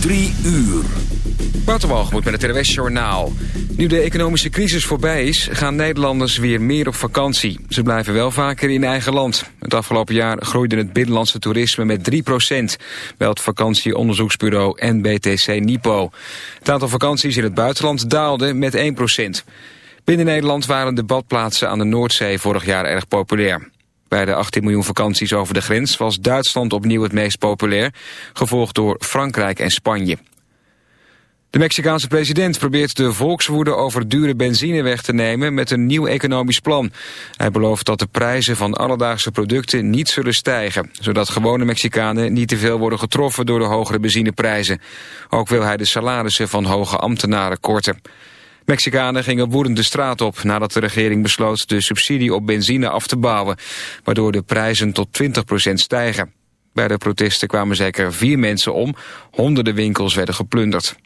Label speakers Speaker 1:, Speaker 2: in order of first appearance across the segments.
Speaker 1: Drie uur.
Speaker 2: moet met het RWS Journaal. Nu de economische crisis voorbij is, gaan Nederlanders weer meer op vakantie. Ze blijven wel vaker in eigen land. Het afgelopen jaar groeide het binnenlandse toerisme met 3% wel het vakantieonderzoeksbureau NBTC Nipo. Het aantal vakanties in het buitenland daalde met 1% Binnen Nederland waren de badplaatsen aan de Noordzee vorig jaar erg populair. Bij de 18 miljoen vakanties over de grens was Duitsland opnieuw het meest populair, gevolgd door Frankrijk en Spanje. De Mexicaanse president probeert de volkswoede over dure benzine weg te nemen met een nieuw economisch plan. Hij belooft dat de prijzen van alledaagse producten niet zullen stijgen, zodat gewone Mexicanen niet te veel worden getroffen door de hogere benzineprijzen. Ook wil hij de salarissen van hoge ambtenaren korten. Mexicanen gingen woedend de straat op nadat de regering besloot de subsidie op benzine af te bouwen, waardoor de prijzen tot 20% stijgen. Bij de protesten kwamen zeker vier mensen om, honderden winkels werden geplunderd.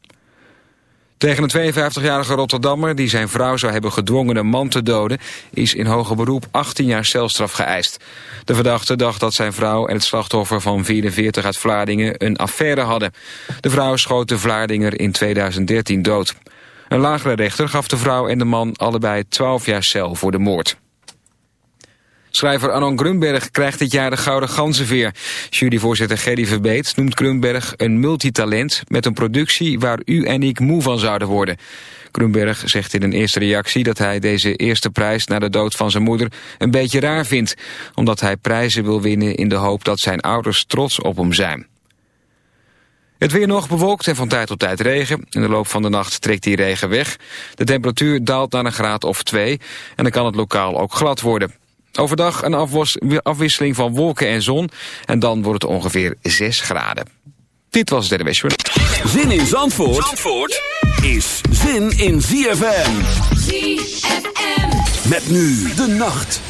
Speaker 2: Tegen een 52-jarige Rotterdammer die zijn vrouw zou hebben gedwongen een man te doden... is in hoger beroep 18 jaar celstraf geëist. De verdachte dacht dat zijn vrouw en het slachtoffer van 44 uit Vlaardingen een affaire hadden. De vrouw schoot de Vlaardinger in 2013 dood. Een lagere rechter gaf de vrouw en de man allebei 12 jaar cel voor de moord. Schrijver Anon Grunberg krijgt dit jaar de Gouden Ganzenveer. Juryvoorzitter Gerry Verbeet noemt Grunberg een multitalent... met een productie waar u en ik moe van zouden worden. Grunberg zegt in een eerste reactie dat hij deze eerste prijs... na de dood van zijn moeder een beetje raar vindt... omdat hij prijzen wil winnen in de hoop dat zijn ouders trots op hem zijn. Het weer nog bewolkt en van tijd tot tijd regen. In de loop van de nacht trekt die regen weg. De temperatuur daalt naar een graad of twee en dan kan het lokaal ook glad worden. Overdag een afwisseling van wolken en zon en dan wordt het ongeveer 6 graden. Dit was het RWS.
Speaker 1: Zin in Zandvoort, Zandvoort is zin in ZFM. ZFM. Met nu de nacht.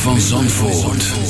Speaker 1: van Zandvoort.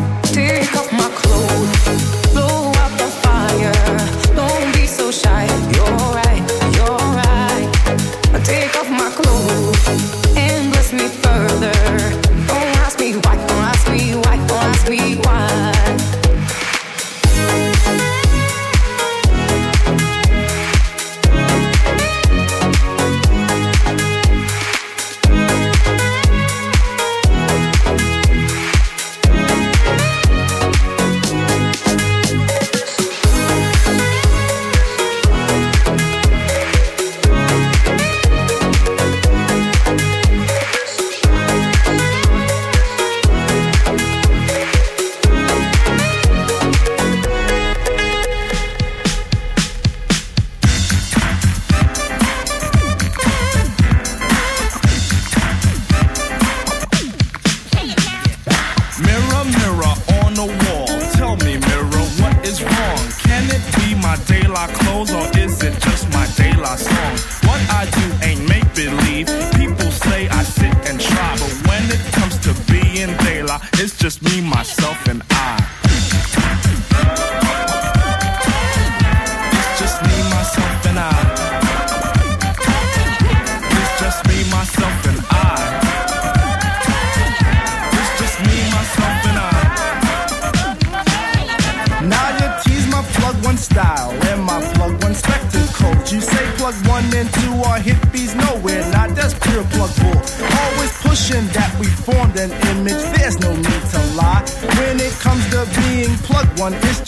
Speaker 3: phones on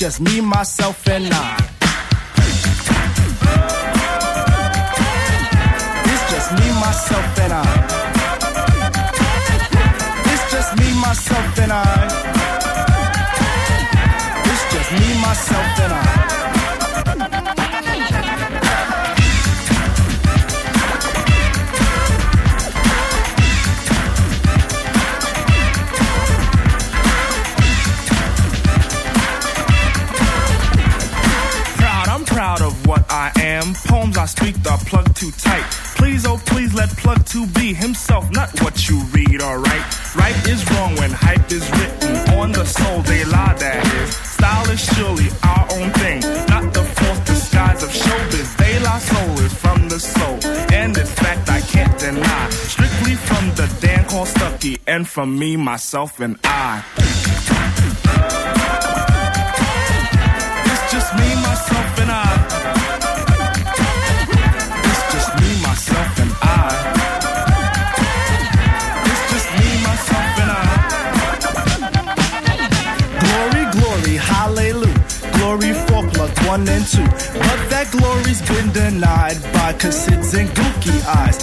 Speaker 3: just me, myself, from me, myself, and I. It's just me, myself, and I. It's just me, myself, and I. It's just me, myself, and I. Glory, glory, hallelujah. Glory plus one and two. But that glory's been denied by cassids and gookie eyes.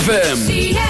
Speaker 4: ZFM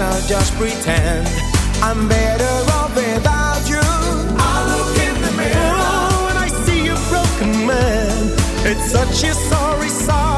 Speaker 5: I'll just pretend I'm better off without you.
Speaker 6: I look in the mirror
Speaker 5: oh, and I see a broken man. It's such a sorry sight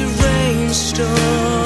Speaker 7: a rainstorm.